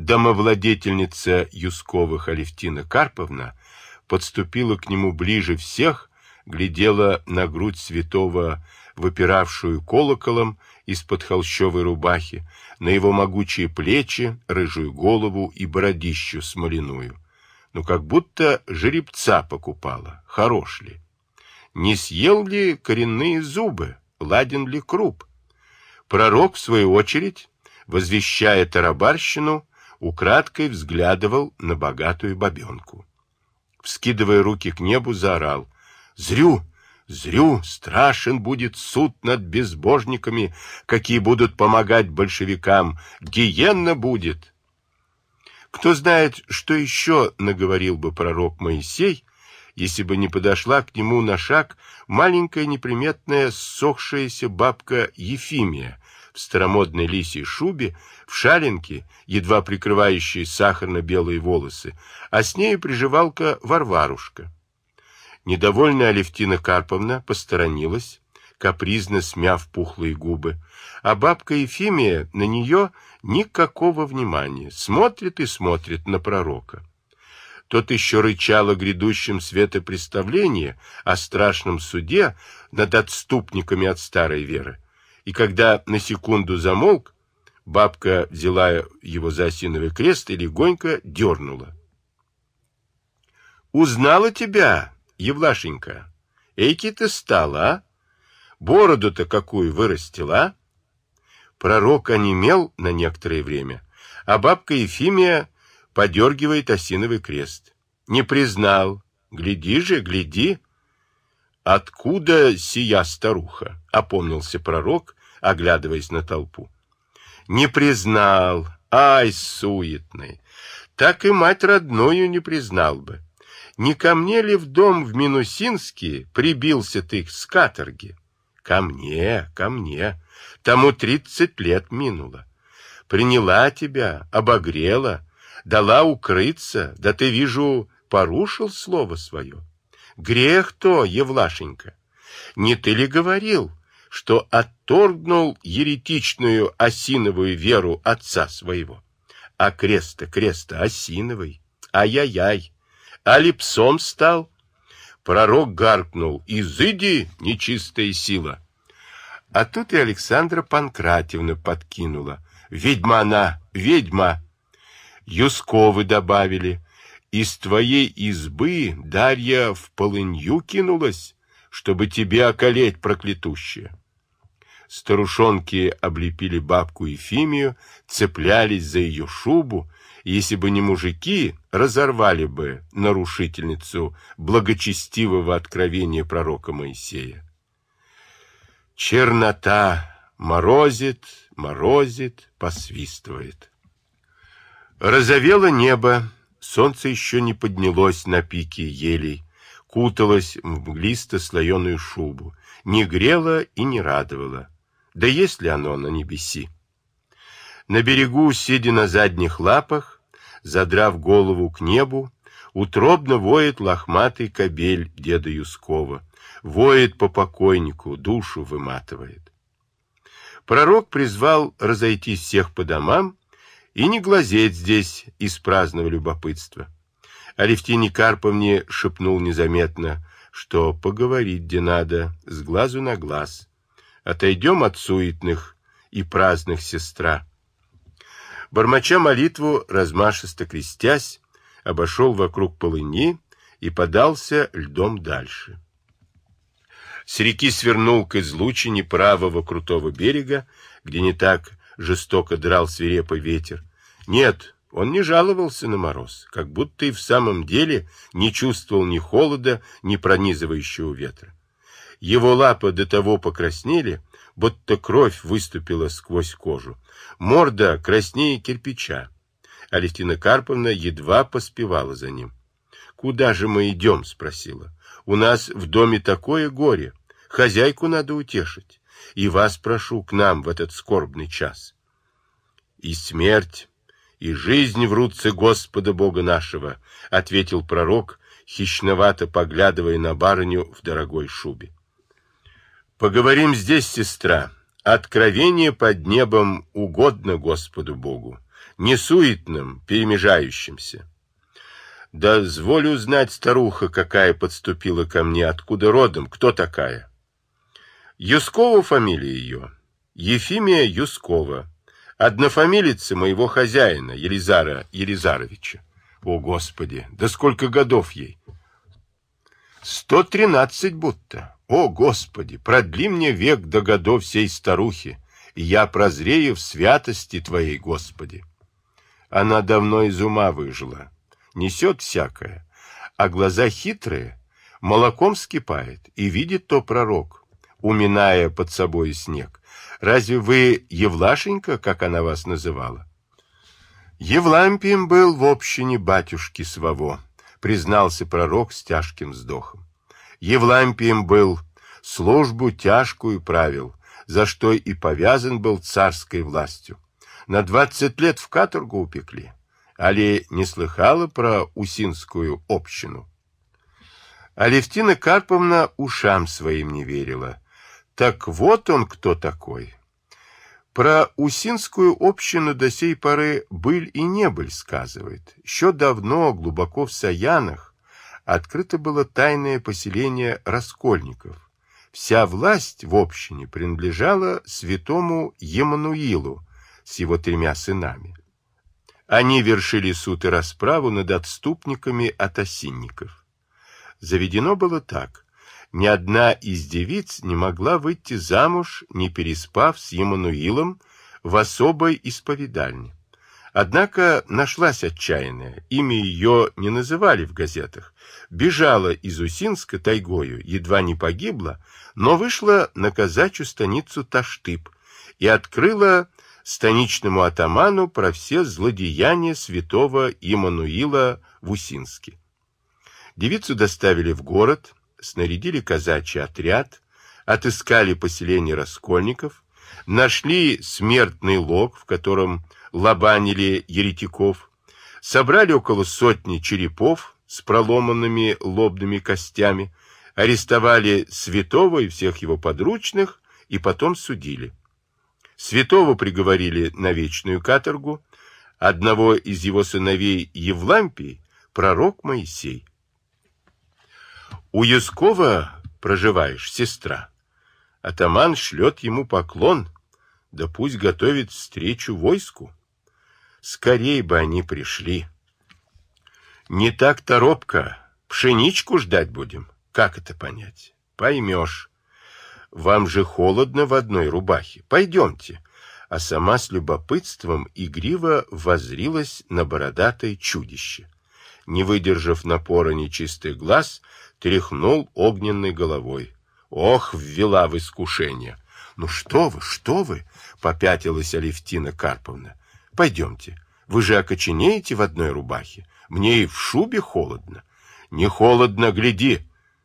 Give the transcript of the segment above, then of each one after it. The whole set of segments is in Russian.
домовладетельница Юсковых Алевтина Карповна подступила к нему ближе всех, глядела на грудь святого, выпиравшую колоколом из-под холщовой рубахи, на его могучие плечи, рыжую голову и бородищу смоляную. Ну, как будто жеребца покупала. Хорош ли? Не съел ли коренные зубы? Ладен ли круп? Пророк, в свою очередь, возвещая тарабарщину, украдкой взглядывал на богатую бабенку. Вскидывая руки к небу, заорал. «Зрю! Зрю! Страшен будет суд над безбожниками, какие будут помогать большевикам! Гиенна будет!» Кто знает, что еще наговорил бы пророк Моисей, если бы не подошла к нему на шаг маленькая неприметная ссохшаяся бабка Ефимия, старомодной лисьей шубе, в шаленке, едва прикрывающей сахарно-белые волосы, а с нею приживалка Варварушка. Недовольная Алевтина Карповна посторонилась, капризно смяв пухлые губы, а бабка Ефимия на нее никакого внимания, смотрит и смотрит на пророка. Тот еще рычал о грядущем светопреставлении, о страшном суде над отступниками от старой веры, и когда на секунду замолк, бабка взяла его за осиновый крест и легонько дернула. «Узнала тебя, Евлашенька? Эйки ты стала, а? Бороду-то какую вырастила, а?» Пророк онемел на некоторое время, а бабка Ефимия подергивает осиновый крест. «Не признал. Гляди же, гляди!» «Откуда сия старуха?» — опомнился пророк, оглядываясь на толпу. «Не признал. Ай, суетный! Так и мать родную не признал бы. Не ко мне ли в дом в Минусинске прибился ты с каторги? Ко мне, ко мне. Тому тридцать лет минуло. Приняла тебя, обогрела, дала укрыться, да ты, вижу, порушил слово свое. Грех то, Евлашенька. Не ты ли говорил, что отторгнул еретичную осиновую веру отца своего? А креста, креста осиновый. Ай-яй-яй. А липсом стал? Пророк гаркнул. Изыди, нечистая сила. А тут и Александра Панкратьевна подкинула. Ведьма она, ведьма. Юсковы добавили. Из твоей избы Дарья в полынью кинулась, чтобы тебе околеть проклятущее. Старушонки облепили бабку Ефимию, цеплялись за ее шубу, если бы не мужики, разорвали бы нарушительницу благочестивого откровения пророка Моисея. Чернота морозит, морозит, посвистывает. Розовело небо, Солнце еще не поднялось на пике елей, куталось в мглисто-слоеную шубу, не грело и не радовало. Да есть ли оно на небеси? На берегу, сидя на задних лапах, задрав голову к небу, утробно воет лохматый кобель деда Юскова, воет по покойнику, душу выматывает. Пророк призвал разойтись всех по домам и не глазеть здесь из праздного любопытства. Алевтине Карповне шепнул незаметно, что поговорить где надо, с глазу на глаз. Отойдем от суетных и праздных сестра. Бормоча молитву, размашисто крестясь, обошел вокруг полыни и подался льдом дальше. С реки свернул к излучине правого крутого берега, где не так жестоко драл свирепый ветер. Нет, он не жаловался на мороз, как будто и в самом деле не чувствовал ни холода, ни пронизывающего ветра. Его лапы до того покраснели, будто кровь выступила сквозь кожу. Морда краснее кирпича. Алевтина Карповна едва поспевала за ним. «Куда же мы идем?» — спросила. «У нас в доме такое горе. Хозяйку надо утешить и вас прошу к нам в этот скорбный час. И смерть, и жизнь в руце Господа Бога нашего, — ответил пророк, хищновато поглядывая на барыню в дорогой шубе. — Поговорим здесь, сестра, Откровение под небом угодно Господу Богу, несуетным, перемежающимся. Да зволю знать, старуха, какая подступила ко мне, откуда родом, кто такая? Юскова фамилия ее, Ефимия Юскова, однофамилица моего хозяина, Елизара Елизаровича. О, Господи, да сколько годов ей? Сто тринадцать будто. О, Господи, продли мне век до годов сей старухи, и я прозрею в святости Твоей, Господи. Она давно из ума выжила, несет всякое, а глаза хитрые, молоком скипает, и видит то пророк, уминая под собой снег. Разве вы Евлашенька, как она вас называла? Евлампием был в общине батюшки своего признался пророк с тяжким вздохом. Евлампием был, службу тяжкую правил, за что и повязан был царской властью. На двадцать лет в каторгу упекли. Али не слыхала про Усинскую общину? Алевтина Карповна ушам своим не верила. Так вот он кто такой. Про Усинскую общину до сей поры быль и не быль сказывает. Еще давно, глубоко в Саянах, открыто было тайное поселение раскольников. Вся власть в общине принадлежала святому Емануилу с его тремя сынами. Они вершили суд и расправу над отступниками от осинников. Заведено было так ни одна из девиц не могла выйти замуж, не переспав с Емануилом в особой исповедальне. Однако нашлась отчаянная, имя ее не называли в газетах, бежала из Усинска тайгою, едва не погибла, но вышла на казачью станицу Таштып и открыла станичному атаману про все злодеяния святого Имануила в Усинске. Девицу доставили в город, снарядили казачий отряд, отыскали поселение раскольников, нашли смертный лог, в котором лобанили еретиков, собрали около сотни черепов с проломанными лобными костями, арестовали святого и всех его подручных и потом судили. Святого приговорили на вечную каторгу, одного из его сыновей Евлампий пророк Моисей. У Яскова проживаешь, сестра. Атаман шлет ему поклон, да пусть готовит встречу войску. Скорей бы они пришли. Не так торопка, пшеничку ждать будем. Как это понять? Поймешь. Вам же холодно в одной рубахе. Пойдемте. А сама с любопытством игриво возрилась на бородатое чудище. Не выдержав напора нечистых глаз, тряхнул огненной головой. Ох, ввела в искушение. Ну что вы, что вы, попятилась Алевтина Карповна. Пойдемте, вы же окоченеете в одной рубахе. Мне и в шубе холодно. Не холодно, гляди.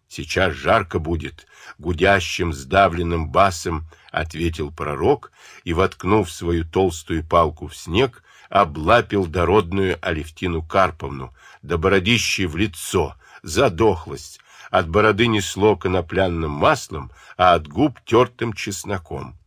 Сейчас жарко будет, гудящим, сдавленным басом ответил пророк и, воткнув свою толстую палку в снег, облапил дородную Алевтину Карповну, до бородищей в лицо, задохлость, от бороды несло конопляным маслом, а от губ тертым чесноком.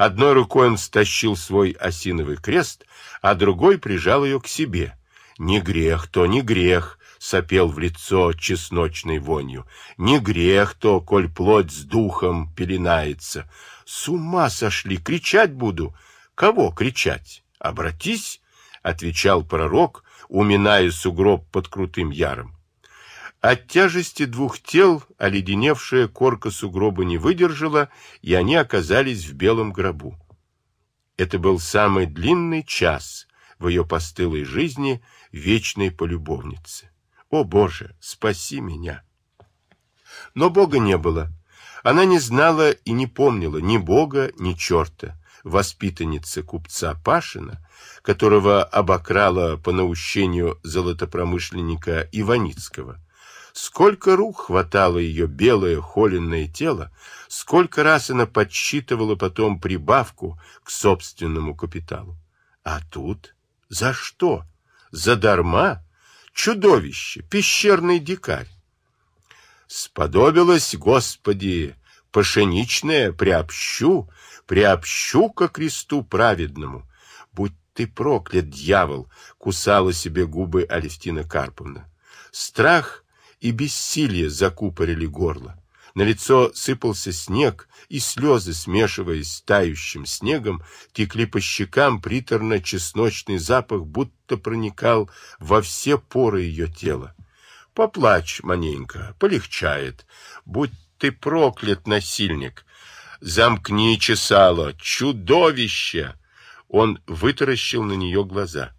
Одной рукой он стащил свой осиновый крест, а другой прижал ее к себе. «Не грех то, не грех!» — сопел в лицо чесночной вонью. «Не грех то, коль плоть с духом пеленается. С ума сошли! Кричать буду!» «Кого кричать? Обратись!» — отвечал пророк, уминая сугроб под крутым яром. От тяжести двух тел оледеневшая корка сугроба не выдержала, и они оказались в белом гробу. Это был самый длинный час в ее постылой жизни вечной полюбовницы. О, Боже, спаси меня! Но Бога не было. Она не знала и не помнила ни Бога, ни черта, воспитанница купца Пашина, которого обокрала по наущению золотопромышленника Иваницкого, Сколько рук хватало ее белое холеное тело, сколько раз она подсчитывала потом прибавку к собственному капиталу. А тут за что? Задарма? Чудовище, пещерный дикарь. Сподобилось, Господи, пшеничное приобщу, приобщу ко кресту праведному. Будь ты проклят, дьявол, кусала себе губы Алевтина Карповна. Страх и бессилие закупорили горло. На лицо сыпался снег, и слезы, смешиваясь с тающим снегом, текли по щекам приторно-чесночный запах, будто проникал во все поры ее тела. Поплачь, маненько, полегчает. Будь ты проклят, насильник. Замкни чесало, чудовище! Он вытаращил на нее глаза.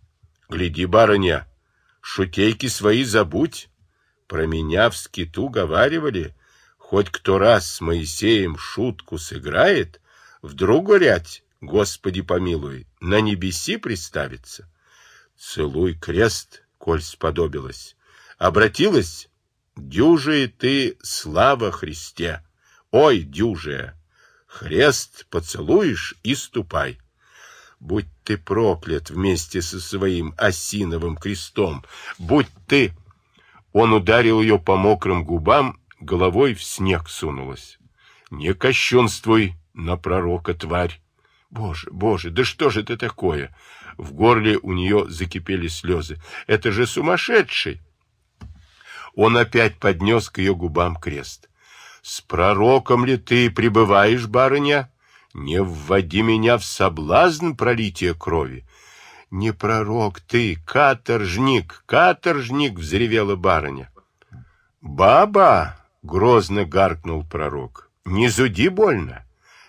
Гляди, барыня, шутейки свои забудь. Про меня в скиту говаривали, хоть кто раз с Моисеем шутку сыграет, вдруг горять, Господи помилуй, на небеси приставится. Целуй крест, коль сподобилась. Обратилась? Дюжий ты, слава Христе! Ой, дюжая! Хрест поцелуешь и ступай. Будь ты проклят вместе со своим осиновым крестом! Будь ты... Он ударил ее по мокрым губам, головой в снег сунулась. Не кощунствуй на пророка, тварь! Боже, боже, да что же это такое? В горле у нее закипели слезы. Это же сумасшедший! Он опять поднес к ее губам крест. С пророком ли ты пребываешь, барыня? Не вводи меня в соблазн пролития крови. «Не пророк ты, каторжник, каторжник!» — взревела барыня. «Баба!» — грозно гаркнул пророк. «Не зуди больно,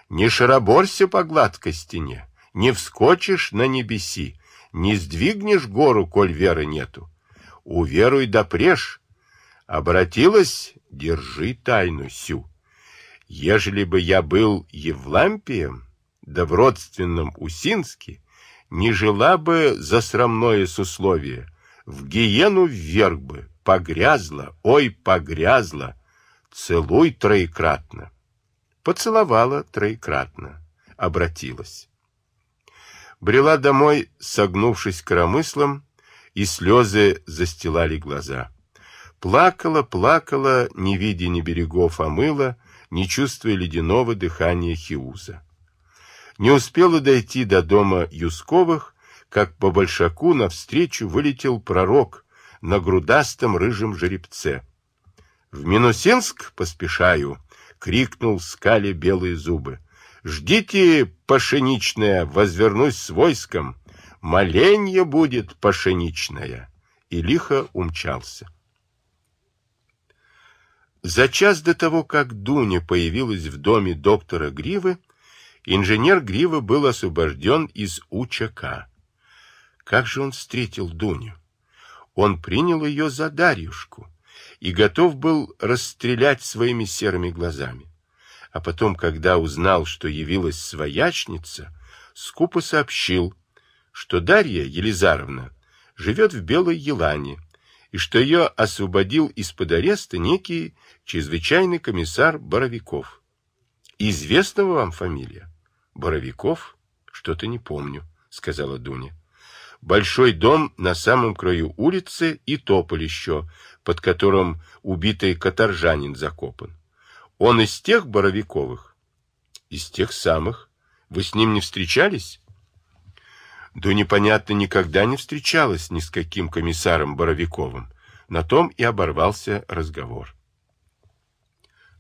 не шароборься по гладкой стене, не вскочишь на небеси, не сдвигнешь гору, коль веры нету. Уверуй да преж. Обратилась, держи тайну сю. Ежели бы я был Евлампием, да в родственном Усинске, не жила бы за срамное сусловие, в гиену вверх бы, погрязла, ой, погрязла, целуй троекратно. Поцеловала троекратно, обратилась. Брела домой, согнувшись коромыслом, и слезы застилали глаза. Плакала, плакала, не видя ни берегов омыла, не чувствуя ледяного дыхания Хиуза. Не успела дойти до дома Юсковых, как по большаку навстречу вылетел пророк на грудастом рыжем жеребце. «В Минусинск поспешаю!» — крикнул скали белые зубы. «Ждите, пашеничная, возвернусь с войском! Моленье будет пашеничная!» И лихо умчался. За час до того, как Дуня появилась в доме доктора Гривы, Инженер Грива был освобожден из УЧК. Как же он встретил Дуню? Он принял ее за Дарьюшку и готов был расстрелять своими серыми глазами. А потом, когда узнал, что явилась своячница, скупо сообщил, что Дарья Елизаровна живет в Белой Елане, и что ее освободил из-под ареста некий чрезвычайный комиссар Боровиков. Известного вам фамилия? Боровиков? Что-то не помню, сказала Дуня. Большой дом на самом краю улицы и тополь еще, под которым убитый каторжанин закопан. Он из тех Боровиковых? Из тех самых. Вы с ним не встречались? Да непонятно, никогда не встречалась ни с каким комиссаром Боровиковым. На том и оборвался разговор.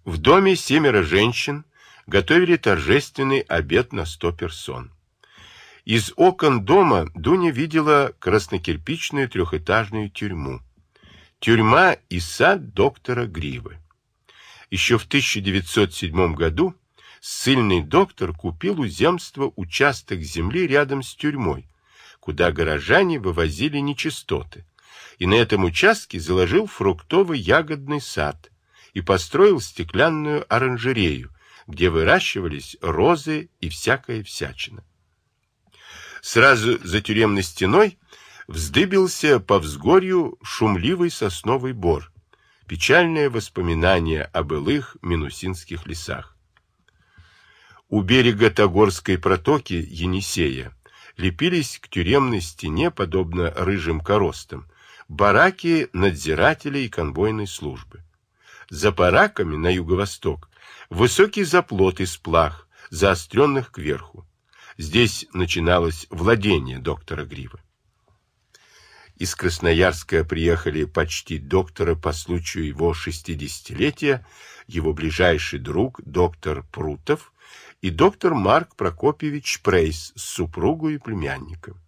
В доме семеро женщин, готовили торжественный обед на сто персон. Из окон дома Дуня видела краснокирпичную трехэтажную тюрьму. Тюрьма и сад доктора Гривы. Еще в 1907 году ссыльный доктор купил у земства участок земли рядом с тюрьмой, куда горожане вывозили нечистоты, и на этом участке заложил фруктовый ягодный сад и построил стеклянную оранжерею, где выращивались розы и всякая всячина. Сразу за тюремной стеной вздыбился по взгорью шумливый сосновый бор, печальное воспоминание о былых минусинских лесах. У берега Тогорской протоки Енисея лепились к тюремной стене, подобно рыжим коростам, бараки надзирателей конвойной службы. За бараками на юго-восток высокий заплот из плах, заостренных кверху. Здесь начиналось владение доктора Грива. Из Красноярска приехали почти доктора по случаю его шестидесятилетия, его ближайший друг доктор Прутов и доктор Марк Прокопьевич Прейс с супругой и племянником.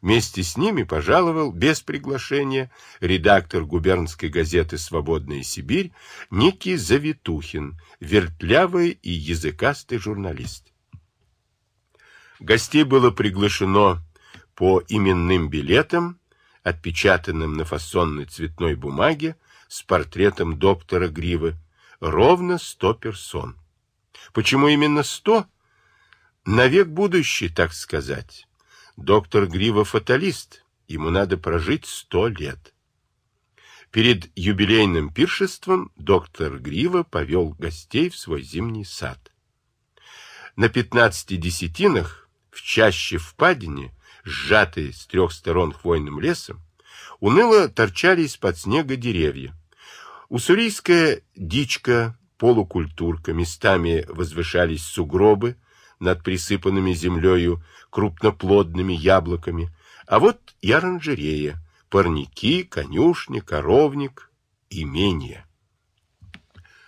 Вместе с ними пожаловал без приглашения редактор губернской газеты «Свободная Сибирь» некий Завитухин, вертлявый и языкастый журналист. Гостей было приглашено по именным билетам, отпечатанным на фасонной цветной бумаге с портретом доктора Гривы, ровно сто персон. Почему именно сто? На век будущий, так сказать. Доктор Грива фаталист, ему надо прожить сто лет. Перед юбилейным пиршеством доктор Грива повел гостей в свой зимний сад. На пятнадцати десятинах, в чаще впадине, сжатой с трех сторон хвойным лесом, уныло торчали из-под снега деревья. Уссурийская дичка, полукультурка, местами возвышались сугробы, над присыпанными землею крупноплодными яблоками, а вот и оранжерея, парники, конюшни, коровник, имение.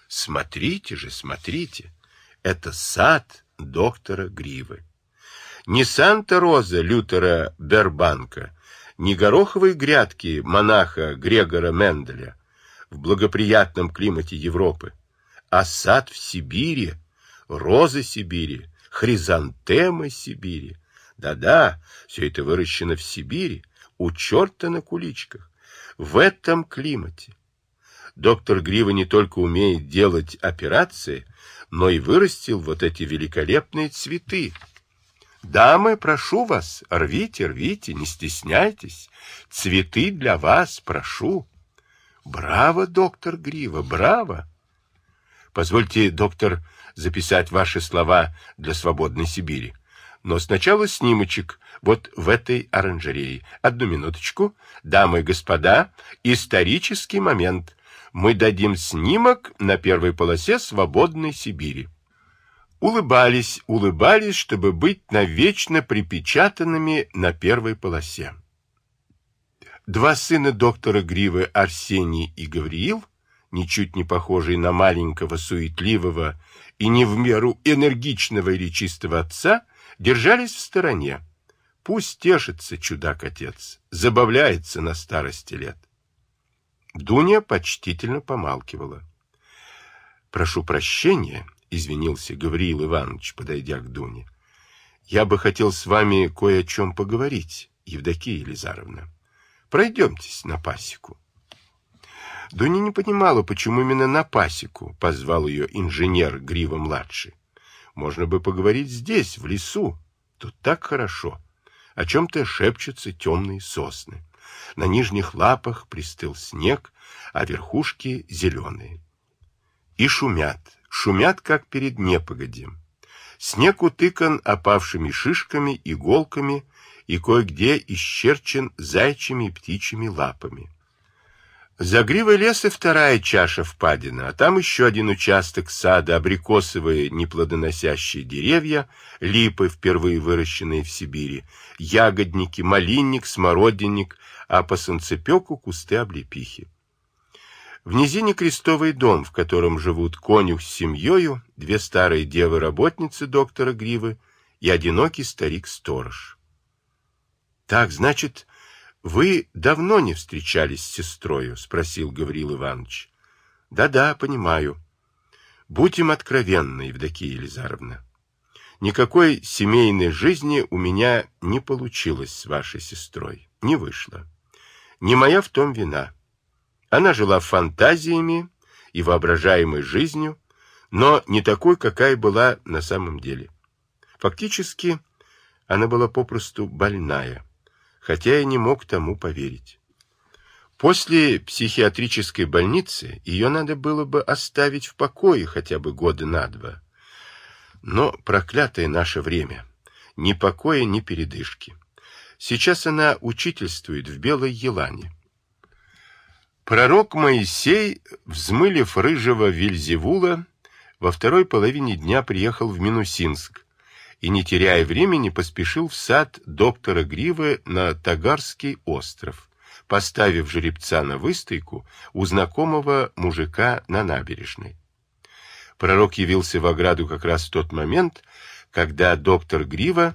Смотрите же, смотрите, это сад доктора Гривы. Не Санта-Роза Лютера Бербанка, не гороховые грядки монаха Грегора Менделя в благоприятном климате Европы, а сад в Сибири, розы Сибири, хризантемы Сибири. Да-да, все это выращено в Сибири, у черта на куличках, в этом климате. Доктор Грива не только умеет делать операции, но и вырастил вот эти великолепные цветы. Дамы, прошу вас, рвите, рвите, не стесняйтесь. Цветы для вас, прошу. Браво, доктор Грива, браво! Позвольте, доктор, записать ваши слова для свободной Сибири. Но сначала снимочек вот в этой оранжерее. Одну минуточку. Дамы и господа, исторический момент. Мы дадим снимок на первой полосе свободной Сибири. Улыбались, улыбались, чтобы быть навечно припечатанными на первой полосе. Два сына доктора Гривы, Арсений и Гавриил, ничуть не похожие на маленького, суетливого и не в меру энергичного или чистого отца, держались в стороне. Пусть тешится чудак-отец, забавляется на старости лет. Дуня почтительно помалкивала. «Прошу прощения», — извинился Гавриил Иванович, подойдя к Дуне. «Я бы хотел с вами кое о чем поговорить, Евдокия Елизаровна. Пройдемтесь на пасеку». Дуня не понимала, почему именно на пасеку позвал ее инженер Грива-младший. Можно бы поговорить здесь, в лесу. Тут так хорошо. О чем-то шепчутся темные сосны. На нижних лапах пристыл снег, а верхушки зеленые. И шумят, шумят, как перед непогодем. Снег утыкан опавшими шишками, иголками и кое-где исчерчен зайчими и птичьими лапами. За гривой леса вторая чаша впадина, а там еще один участок сада, абрикосовые неплодоносящие деревья, липы, впервые выращенные в Сибири, ягодники, малинник, смородинник, а по солнцепеку кусты облепихи. В низине крестовый дом, в котором живут конюх с семьей, две старые девы-работницы доктора Гривы и одинокий старик-сторож. Так, значит, вы давно не встречались с сестрою? спросил Гаврил Иванович. Да-да, понимаю. Будем откровенны, Евдокия Елизаровна. Никакой семейной жизни у меня не получилось с вашей сестрой. Не вышло. Не моя в том вина. Она жила фантазиями и воображаемой жизнью, но не такой, какая была на самом деле. Фактически, она была попросту больная хотя я не мог тому поверить. После психиатрической больницы ее надо было бы оставить в покое хотя бы года на два. Но проклятое наше время. Ни покоя, ни передышки. Сейчас она учительствует в Белой Елане. Пророк Моисей, взмылив рыжего Вильзевула, во второй половине дня приехал в Минусинск и, не теряя времени, поспешил в сад доктора Гривы на Тагарский остров, поставив жеребца на выстойку у знакомого мужика на набережной. Пророк явился в ограду как раз в тот момент, когда доктор Грива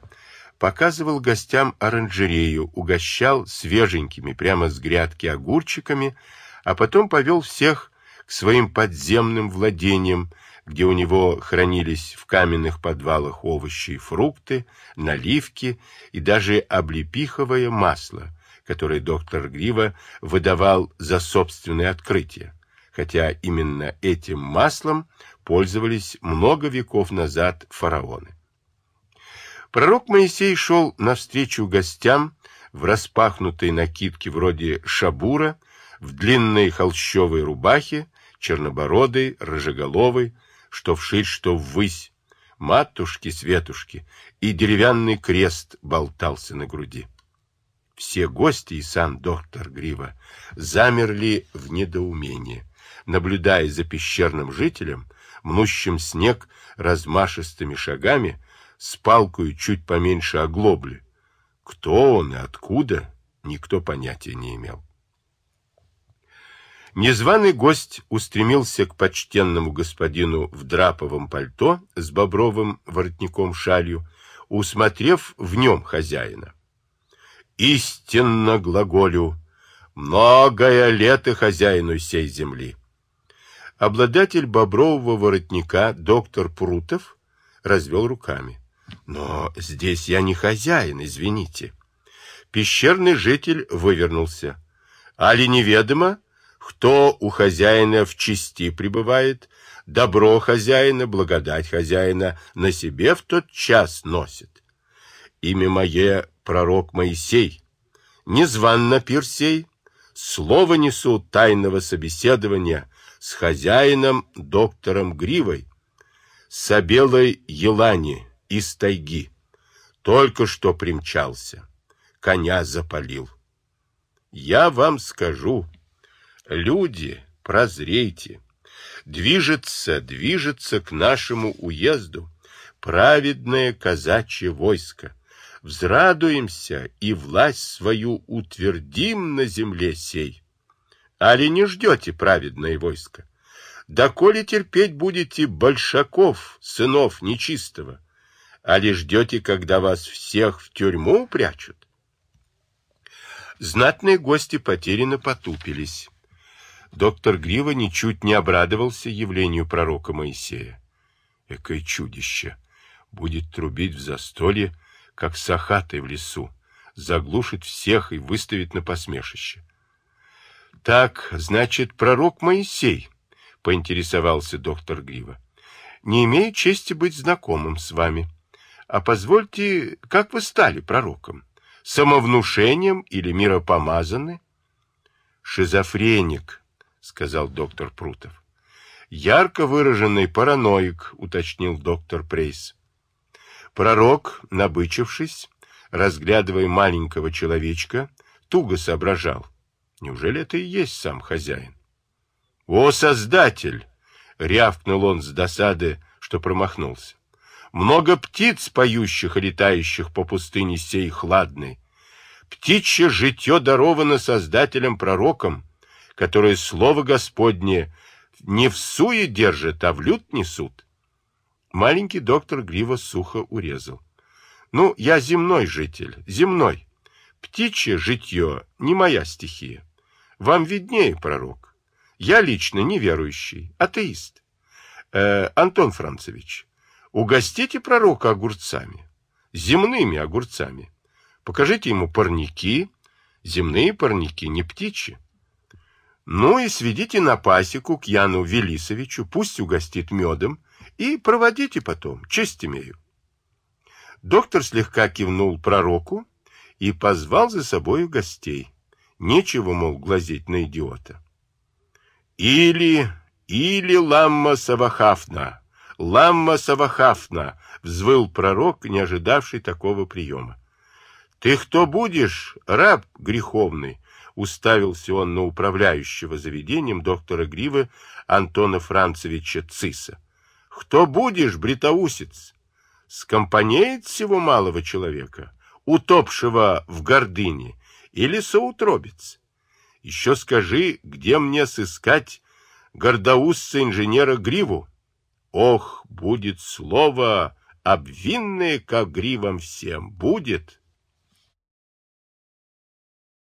показывал гостям оранжерею, угощал свеженькими прямо с грядки огурчиками, а потом повел всех к своим подземным владениям, где у него хранились в каменных подвалах овощи и фрукты, наливки и даже облепиховое масло, которое доктор Грива выдавал за собственное открытие, хотя именно этим маслом пользовались много веков назад фараоны. Пророк Моисей шел навстречу гостям в распахнутой накидке вроде шабура, в длинной холщовой рубахе, чернобородой, рыжеголовой, что вширь, что ввысь, матушки-светушки, и деревянный крест болтался на груди. Все гости и сам доктор Грива замерли в недоумении, наблюдая за пещерным жителем, мнущим снег размашистыми шагами, с палкой чуть поменьше оглобли. Кто он и откуда, никто понятия не имел. Незваный гость устремился к почтенному господину в драповом пальто с бобровым воротником-шалью, усмотрев в нем хозяина. «Истинно глаголю, многое лето хозяину сей земли». Обладатель бобрового воротника, доктор Прутов, развел руками. «Но здесь я не хозяин, извините». Пещерный житель вывернулся. «Али неведомо?» Кто у хозяина в чести пребывает, добро хозяина, благодать хозяина на себе в тот час носит. Имя мое пророк Моисей, незван на пир сей, слово несу тайного собеседования с хозяином доктором Гривой, с белой елани из тайги. Только что примчался, коня запалил. Я вам скажу, Люди, прозрейте. Движется, движется к нашему уезду праведное казачье войско. Взрадуемся и власть свою утвердим на земле сей. Али не ждете праведное войско? Доколе терпеть будете большаков, сынов нечистого? Али ждете, когда вас всех в тюрьму прячут? Знатные гости потерянно потупились. Доктор Грива ничуть не обрадовался явлению пророка Моисея. Экое чудище! Будет трубить в застолье, как сахатой в лесу, заглушит всех и выставит на посмешище. Так, значит, пророк Моисей, поинтересовался доктор Грива. Не имею чести быть знакомым с вами. А позвольте, как вы стали пророком? Самовнушением или миропомазаны? Шизофреник, сказал доктор Прутов. Ярко выраженный параноик, уточнил доктор Прейс. Пророк, набычившись, разглядывая маленького человечка, туго соображал. Неужели это и есть сам хозяин? «О, Создатель!» — рявкнул он с досады, что промахнулся. «Много птиц, поющих и летающих по пустыне сей хладной. Птичье житье даровано Создателем-пророком, которые слово Господне не в суе держат, а в люд несут. Маленький доктор Грива сухо урезал. Ну, я земной житель, земной. Птичье житье не моя стихия. Вам виднее, пророк. Я лично неверующий, атеист. Э, Антон Францевич, угостите пророка огурцами, земными огурцами. Покажите ему парники, земные парники, не птичьи. Ну и сведите на пасеку к Яну Велисовичу, пусть угостит медом, и проводите потом, честь имею. Доктор слегка кивнул пророку и позвал за собою гостей. Нечего, мол, глазеть на идиота. Или, или ламма савахафна, ламма савахафна, взвыл пророк, не ожидавший такого приема. Ты кто будешь, раб греховный? Уставился он на управляющего заведением доктора Гривы Антона Францевича Циса. Кто будешь, бритоусец? Скомпанеет всего малого человека, утопшего в гордыне, или соутробец? Еще скажи, где мне сыскать гордоусца инженера Гриву? Ох, будет слово обвинное, как гривам всем, будет.